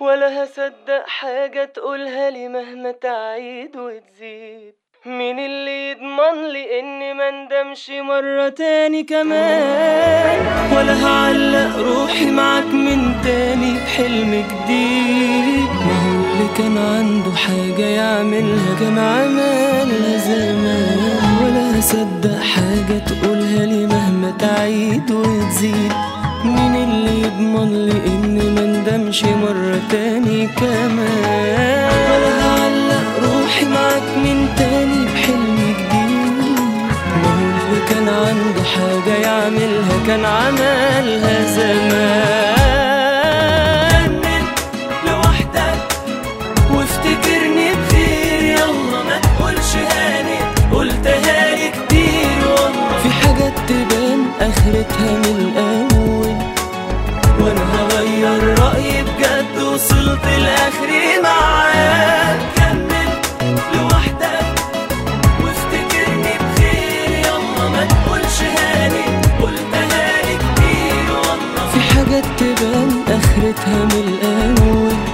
ولا هصدق حاجة تقولها لي مهما تعيد وتزيد. مين اللي يضمن لي اني ما ندمش مرة تاني كمان؟ ولا هعلق روحي معاك من تاني بحلم جديد. ما هو اللي كان عنده حاجة يعملها كان عملها زمان. ولا هصدق حاجة تقولها لي مهما تعيد وتزيد. مين اللي يضمن لي اني ما ندمش مرة تاني كمان؟ ولا هعلق روحي معاك من تاني بحلم جديد. ما هو اللي كان عنده حاجة يعملها كان عملها تبان آخرتها من الأول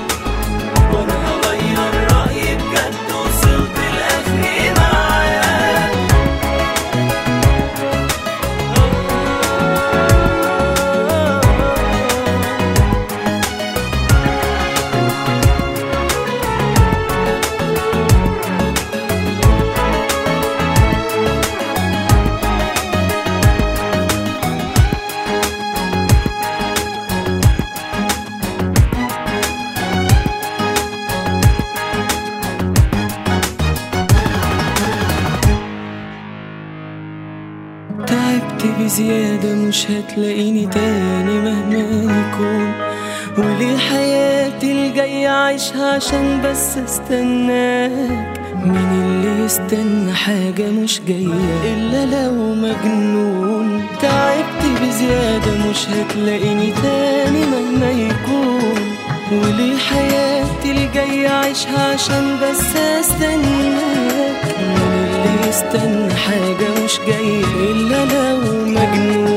تعبت بزيادة مش هتلاقيني تاني مهما يكون وليه حياتي الجاية عايشها عشان بس أستناك. مين اللي يستنى حاجة مش جاية إلا لو مجنون؟ تعبت بزيادة مش هتلاقيني تاني مهما يكون. وليه حياتي الجاية عايشها عشان بس أستناك. استنى حاجة مش جاية إلا لو مجنون.